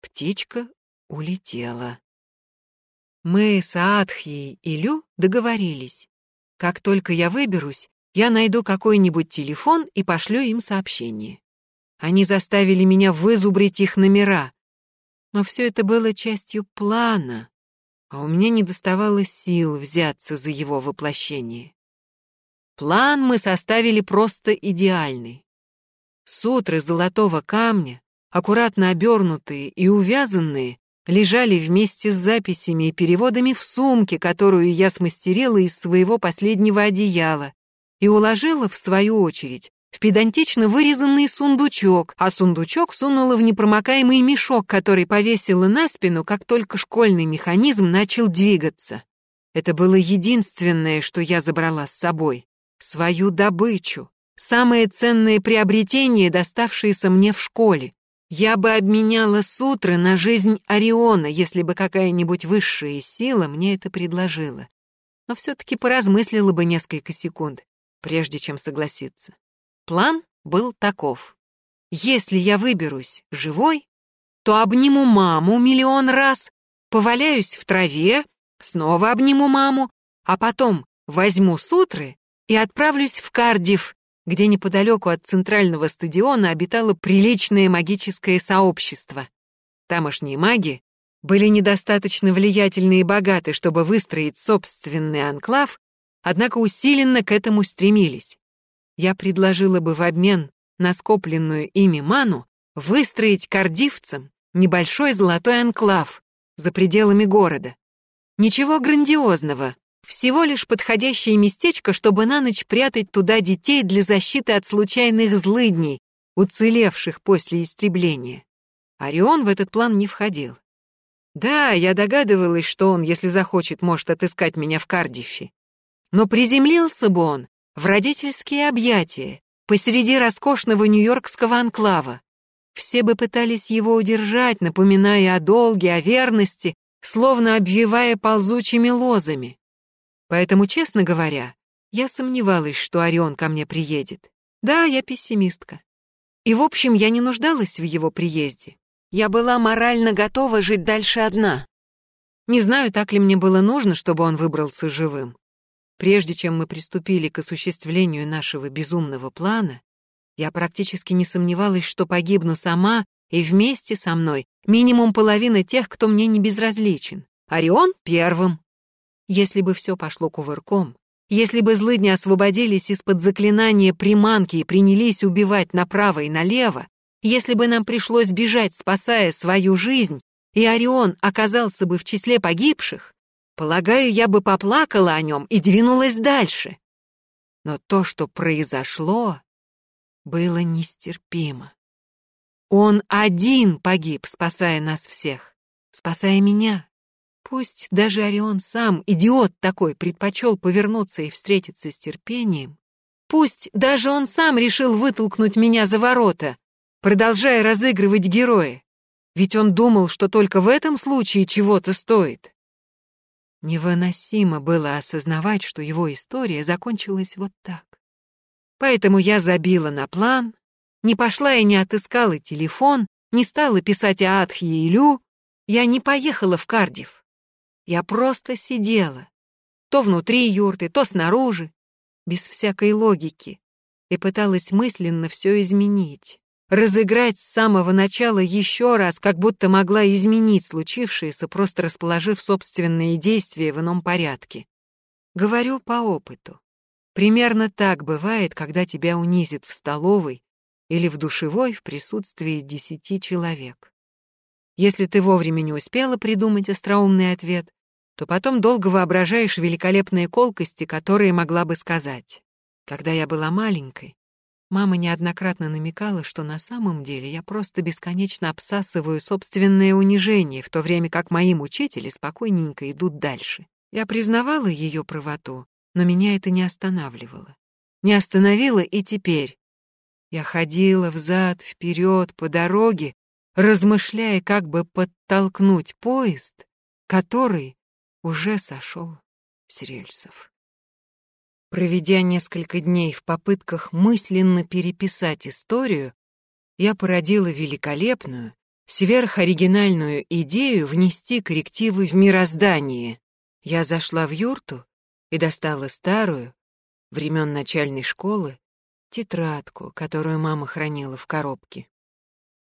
птичка улетела. Мы с Аадхией и Лю договорились. Как только я выберусь, я найду какой-нибудь телефон и пошлю им сообщение. Они заставили меня вызубрить их номера. Но все это было частью плана, а у меня не доставало сил взяться за его воплощение. План мы составили просто идеальный. Сутры золотого камня, аккуратно обернутые и увязанные, лежали вместе с записями и переводами в сумке, которую я смастерила из своего последнего одеяла и уложила, в свою очередь, в педантично вырезанный сундучок, а сундучок сунула в непромокаемый мешок, который повесила на спину, как только школьный механизм начал двигаться. Это было единственное, что я забрала с собой. Свою добычу. Самое ценное приобретение, доставшееся мне в школе. Я бы обменяла сутры на жизнь Ориона, если бы какая-нибудь высшая сила мне это предложила. Но все-таки поразмыслила бы несколько секунд, прежде чем согласиться. План был таков. Если я выберусь живой, то обниму маму миллион раз, поваляюсь в траве, снова обниму маму, а потом возьму сутры и отправлюсь в Кардив, где неподалеку от центрального стадиона обитало приличное магическое сообщество. Тамошние маги были недостаточно влиятельны и богаты, чтобы выстроить собственный анклав, однако усиленно к этому стремились я предложила бы в обмен на скопленную ими ману выстроить кардивцам небольшой золотой анклав за пределами города. Ничего грандиозного, всего лишь подходящее местечко, чтобы на ночь прятать туда детей для защиты от случайных злыдней, уцелевших после истребления. Орион в этот план не входил. Да, я догадывалась, что он, если захочет, может отыскать меня в Кардифе. Но приземлился бы он в родительские объятия посреди роскошного нью-йоркского анклава. все бы пытались его удержать, напоминая о долге, о верности, словно обвивая ползучими лозами. Поэтому, честно говоря, я сомневалась, что Орион ко мне приедет. Да, я пессимистка. И, в общем, я не нуждалась в его приезде. Я была морально готова жить дальше одна. Не знаю, так ли мне было нужно, чтобы он выбрался живым. Прежде чем мы приступили к осуществлению нашего безумного плана, я практически не сомневалась, что погибну сама и вместе со мной минимум половина тех, кто мне не безразличен. Орион первым. Если бы все пошло кувырком, если бы злыдни освободились из-под заклинания приманки и принялись убивать направо и налево, если бы нам пришлось бежать, спасая свою жизнь, и Орион оказался бы в числе погибших, полагаю, я бы поплакала о нем и двинулась дальше. Но то, что произошло, было нестерпимо. Он один погиб, спасая нас всех, спасая меня. Пусть даже Орион сам, идиот такой, предпочел повернуться и встретиться с терпением, пусть даже он сам решил вытолкнуть меня за ворота, продолжая разыгрывать героя, ведь он думал, что только в этом случае чего-то стоит. Невыносимо было осознавать, что его история закончилась вот так. Поэтому я забила на план, не пошла и не отыскала телефон, не стала писать о Адхе и Илю, я не поехала в Кардив. Я просто сидела, то внутри юрты, то снаружи, без всякой логики, и пыталась мысленно все изменить. Разыграть с самого начала еще раз, как будто могла изменить случившееся, просто расположив собственные действия в ином порядке. Говорю по опыту. Примерно так бывает, когда тебя унизят в столовой или в душевой в присутствии десяти человек. Если ты вовремя не успела придумать остроумный ответ, то потом долго воображаешь великолепные колкости, которые могла бы сказать. Когда я была маленькой, мама неоднократно намекала, что на самом деле я просто бесконечно обсасываю собственное унижение, в то время как мои мучители спокойненько идут дальше. Я признавала ее правоту, но меня это не останавливало. Не остановило и теперь. Я ходила взад, вперед по дороге, размышляя, как бы подтолкнуть поезд, который уже сошел с рельсов. Проведя несколько дней в попытках мысленно переписать историю, я породила великолепную, сверхоригинальную идею внести коррективы в мироздание. Я зашла в юрту и достала старую, времен начальной школы, тетрадку, которую мама хранила в коробке.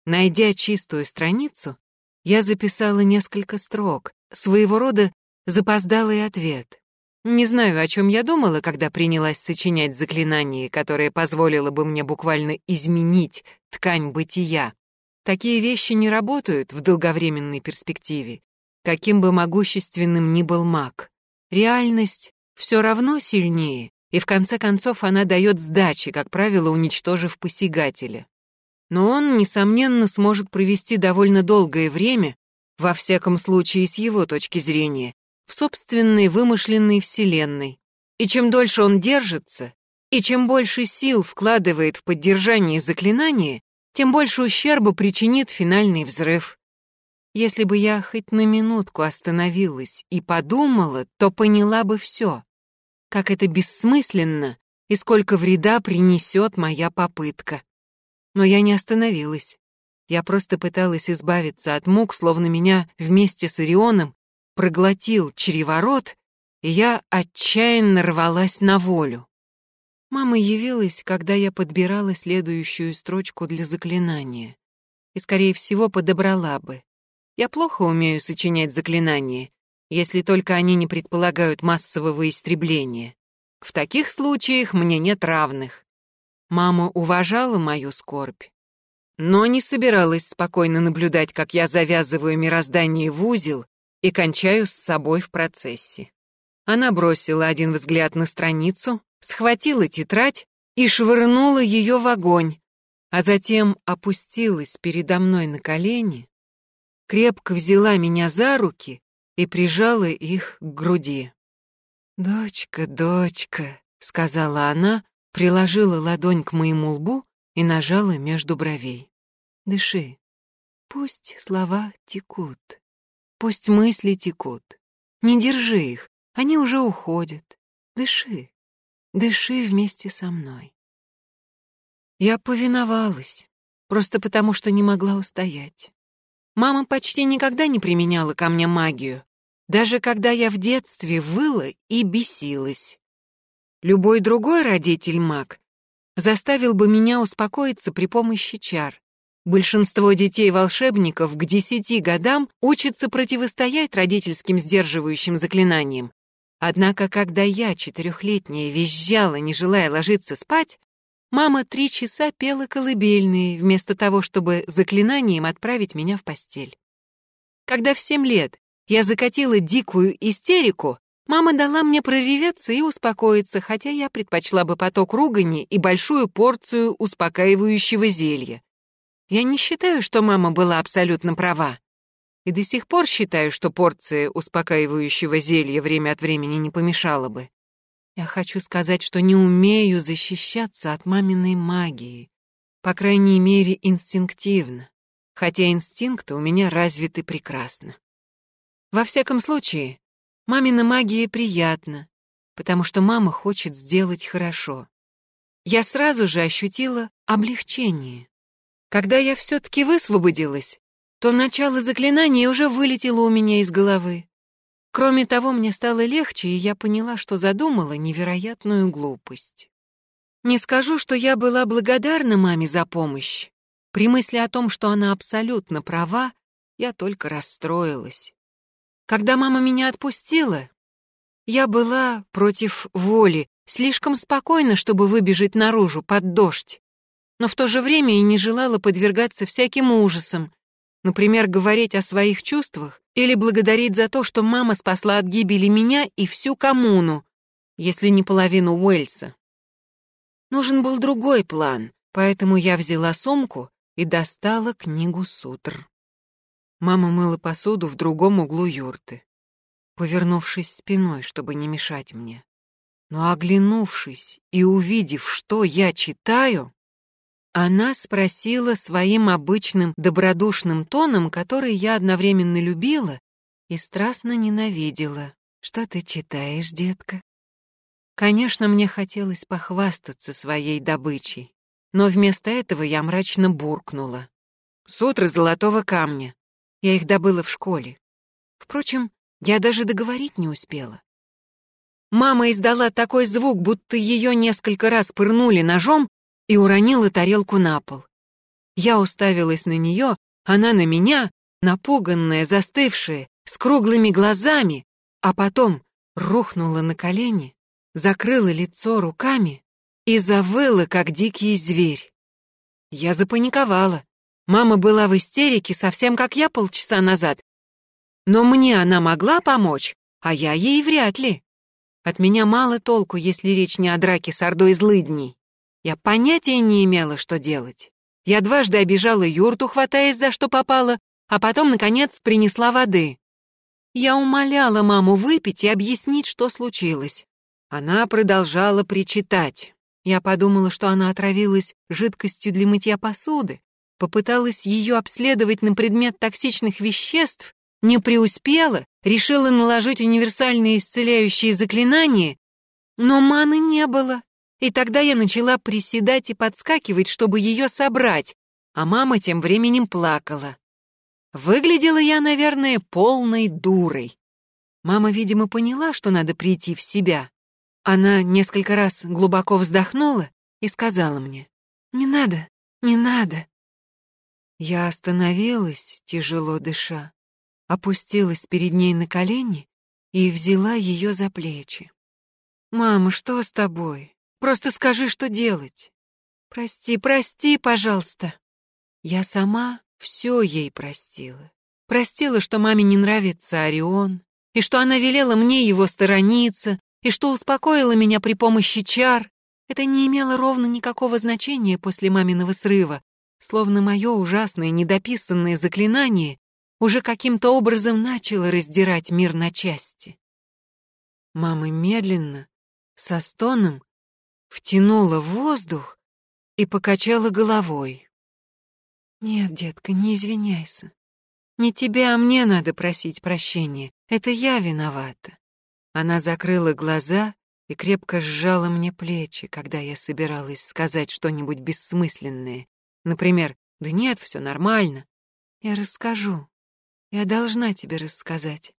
Найдя чистую страницу, я записала несколько строк, своего рода Запоздалый ответ. Не знаю, о чем я думала, когда принялась сочинять заклинание, которое позволило бы мне буквально изменить ткань бытия. Такие вещи не работают в долговременной перспективе, каким бы могущественным ни был маг. Реальность все равно сильнее, и в конце концов она дает сдачи, как правило, уничтожив посягателя. Но он, несомненно, сможет провести довольно долгое время, во всяком случае с его точки зрения, в собственной вымышленной вселенной. И чем дольше он держится, и чем больше сил вкладывает в поддержание заклинания, тем больше ущерба причинит финальный взрыв. Если бы я хоть на минутку остановилась и подумала, то поняла бы все. Как это бессмысленно и сколько вреда принесет моя попытка. Но я не остановилась. Я просто пыталась избавиться от мук, словно меня вместе с Орионом проглотил чреворот, и я отчаянно рвалась на волю. Мама явилась, когда я подбирала следующую строчку для заклинания. И, скорее всего, подобрала бы. Я плохо умею сочинять заклинания, если только они не предполагают массового истребления. В таких случаях мне нет равных. Мама уважала мою скорбь, но не собиралась спокойно наблюдать, как я завязываю мироздание в узел и кончаю с собой в процессе. Она бросила один взгляд на страницу, схватила тетрадь и швырнула ее в огонь, а затем опустилась передо мной на колени, крепко взяла меня за руки и прижала их к груди. «Дочка, дочка», — сказала она, приложила ладонь к моему лбу и нажала между бровей. Дыши. Пусть слова текут. Пусть мысли текут. Не держи их, они уже уходят. Дыши. Дыши вместе со мной. Я повиновалась, просто потому что не могла устоять. Мама почти никогда не применяла ко мне магию, даже когда я в детстве выла и бесилась. Любой другой родитель-маг заставил бы меня успокоиться при помощи чар. Большинство детей-волшебников к десяти годам учатся противостоять родительским сдерживающим заклинаниям. Однако, когда я, четырехлетняя, визжала, не желая ложиться спать, мама три часа пела колыбельные, вместо того, чтобы заклинанием отправить меня в постель. Когда в семь лет я закатила дикую истерику, мама дала мне прореветься и успокоиться, хотя я предпочла бы поток ругани и большую порцию успокаивающего зелья. Я не считаю, что мама была абсолютно права. И до сих пор считаю, что порция успокаивающего зелья время от времени не помешала бы. Я хочу сказать, что не умею защищаться от маминой магии. По крайней мере, инстинктивно. Хотя инстинкты у меня развиты прекрасно. Во всяком случае, мамина магия приятна, потому что мама хочет сделать хорошо. Я сразу же ощутила облегчение. Когда я все-таки высвободилась, то начало заклинания уже вылетело у меня из головы. Кроме того, мне стало легче, и я поняла, что задумала невероятную глупость. Не скажу, что я была благодарна маме за помощь. При мысли о том, что она абсолютно права, я только расстроилась. Когда мама меня отпустила, я была против воли, слишком спокойна, чтобы выбежать наружу под дождь, но в то же время и не желала подвергаться всяким ужасам, например, говорить о своих чувствах или благодарить за то, что мама спасла от гибели меня и всю коммуну, если не половину Уэльса. Нужен был другой план, поэтому я взяла сумку и достала книгу сутр. Мама мыла посуду в другом углу юрты, повернувшись спиной, чтобы не мешать мне. Но оглянувшись и увидев, что я читаю, она спросила своим обычным добродушным тоном, который я одновременно любила и страстно ненавидела. «Что ты читаешь, детка?» Конечно, мне хотелось похвастаться своей добычей, но вместо этого я мрачно буркнула. «Сутры золотого камня. Я их добыла в школе. Впрочем, я даже договорить не успела. Мама издала такой звук, будто ее несколько раз пырнули ножом и уронила тарелку на пол. Я уставилась на нее, она на меня, напуганная, застывшая, с круглыми глазами, а потом рухнула на колени, закрыла лицо руками и завыла, как дикий зверь. Я запаниковала. Мама была в истерике, совсем как я полчаса назад. Но мне она могла помочь, а я ей вряд ли. От меня мало толку, если речь не о драке с ордой злыдней. Я понятия не имела, что делать. Я дважды обижала юрту, хватаясь за что попало, а потом, наконец, принесла воды. Я умоляла маму выпить и объяснить, что случилось. Она продолжала причитать. Я подумала, что она отравилась жидкостью для мытья посуды, попыталась ее обследовать на предмет токсичных веществ, не преуспела, решила наложить универсальные исцеляющие заклинания, но маны не было. И тогда я начала приседать и подскакивать, чтобы ее собрать, а мама тем временем плакала. Выглядела я, наверное, полной дурой. Мама, видимо, поняла, что надо прийти в себя. Она несколько раз глубоко вздохнула и сказала мне, «Не надо, не надо, я остановилась, тяжело дыша, опустилась перед ней на колени и взяла ее за плечи. «Мама, что с тобой? Просто скажи, что делать. Прости, прости, пожалуйста». Я сама все ей простила. Простила, что маме не нравится Орион, и что она велела мне его сторониться, и что успокоила меня при помощи чар. Это не имело ровно никакого значения после маминого срыва, словно мое ужасное недописанное заклинание уже каким-то образом начало раздирать мир на части. Мама медленно, со стоном, втянула воздух и покачала головой. Нет, детка, не извиняйся. Не тебе, а мне надо просить прощения. Это я виновата. Она закрыла глаза и крепко сжала мне плечи, когда я собиралась сказать что-нибудь бессмысленное. Например, «Да нет, все нормально». Я расскажу. Я должна тебе рассказать.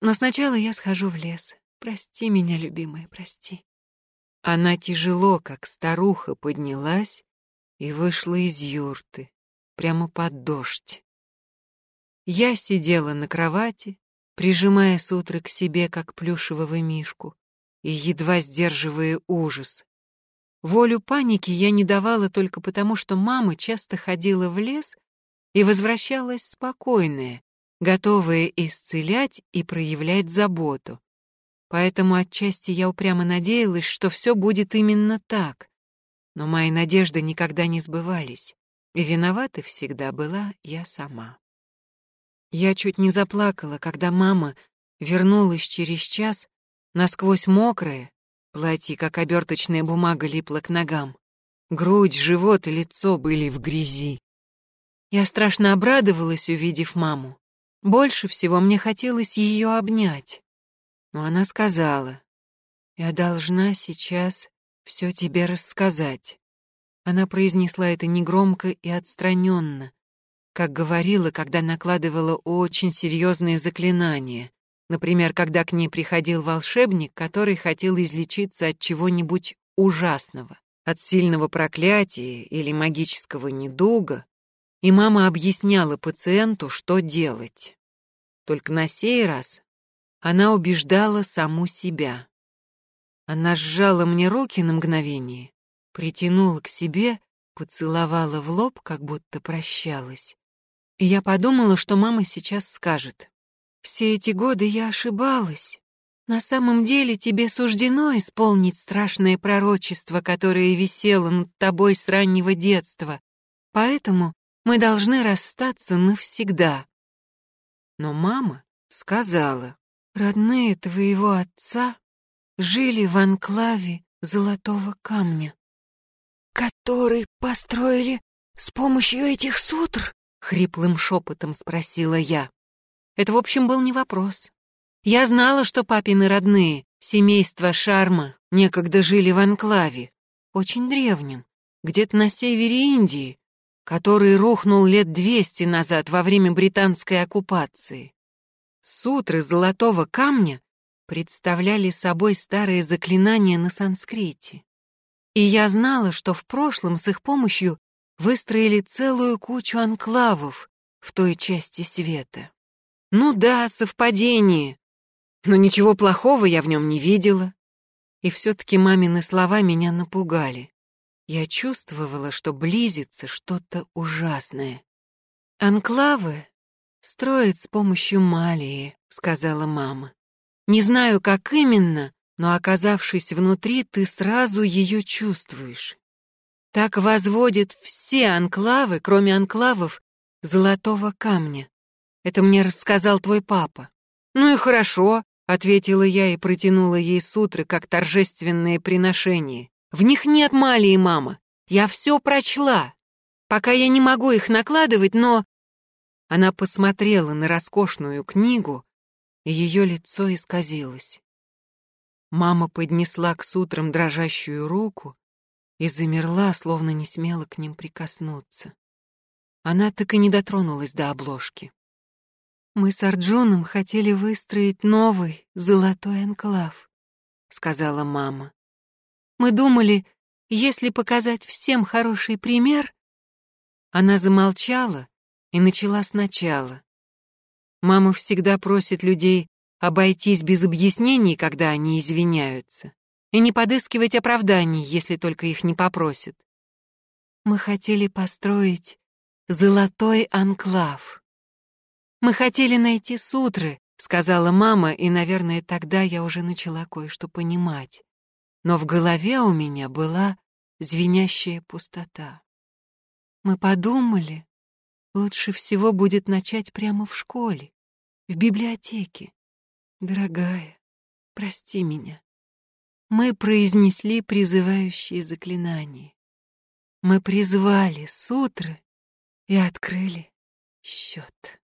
Но сначала я схожу в лес. Прости меня, любимая, прости. Она тяжело, как старуха, поднялась и вышла из юрты, прямо под дождь. Я сидела на кровати, прижимая с утра к себе, как плюшевого мишку, и едва сдерживая ужас. Волю паники я не давала только потому, что мама часто ходила в лес и возвращалась спокойная, готовая исцелять и проявлять заботу. Поэтому отчасти я упрямо надеялась, что все будет именно так. Но мои надежды никогда не сбывались, и виновата всегда была я сама. Я чуть не заплакала, когда мама вернулась через час, насквозь мокрая, платье, как оберточная бумага, липло к ногам. Грудь, живот и лицо были в грязи. Я страшно обрадовалась, увидев маму. Больше всего мне хотелось ее обнять. Но она сказала, «Я должна сейчас все тебе рассказать». Она произнесла это негромко и отстраненно, как говорила, когда накладывала очень серьезные заклинания. Например, когда к ней приходил волшебник, который хотел излечиться от чего-нибудь ужасного, от сильного проклятия или магического недуга, и мама объясняла пациенту, что делать. Только на сей раз она убеждала саму себя. Она сжала мне руки на мгновение, притянула к себе, поцеловала в лоб, как будто прощалась. И я подумала, что мама сейчас скажет. «Все эти годы я ошибалась. На самом деле тебе суждено исполнить страшное пророчество, которое висело над тобой с раннего детства. Поэтому мы должны расстаться навсегда. Но мама сказала, родные твоего отца жили в анклаве Золотого Камня, который построили с помощью этих сутр? Хриплым шепотом спросила я. Это, в общем, был не вопрос. Я знала, что папины родные, семейство Шарма, некогда жили в анклаве, очень древнем, где-то на севере Индии, который рухнул лет двести назад во время британской оккупации. Сутры золотого камня представляли собой старые заклинания на санскрите. И я знала, что в прошлом с их помощью выстроили целую кучу анклавов в той части света. Ну да, совпадение, но ничего плохого я в нем не видела. И все-таки мамины слова меня напугали. Я чувствовала, что близится что-то ужасное. «Анклавы строят с помощью малии», — сказала мама. «Не знаю, как именно, но, оказавшись внутри, ты сразу ее чувствуешь. Так возводят все анклавы, кроме анклавов золотого камня. Это мне рассказал твой папа». «Ну и хорошо», — ответила я и протянула ей сутры, как торжественное приношение. В них нет малии, мама. Я все прочла. Пока я не могу их накладывать, но...» Она посмотрела на роскошную книгу, и ее лицо исказилось. Мама поднесла к сутрам дрожащую руку и замерла, словно не смела к ним прикоснуться. Она так и не дотронулась до обложки. «Мы с Арджуном хотели выстроить новый золотой анклав», — сказала мама. Мы думали, если показать всем хороший пример... Она замолчала и начала сначала. Мама всегда просит людей обойтись без объяснений, когда они извиняются, и не подыскивать оправданий, если только их не попросят. Мы хотели построить золотой анклав. Мы хотели найти сутры, сказала мама, и, наверное, тогда я уже начала кое-что понимать но в голове у меня была звенящая пустота. Мы подумали, лучше всего будет начать прямо в школе, в библиотеке. Дорогая, прости меня. Мы произнесли призывающие заклинания. Мы призвали сутры и открыли счет.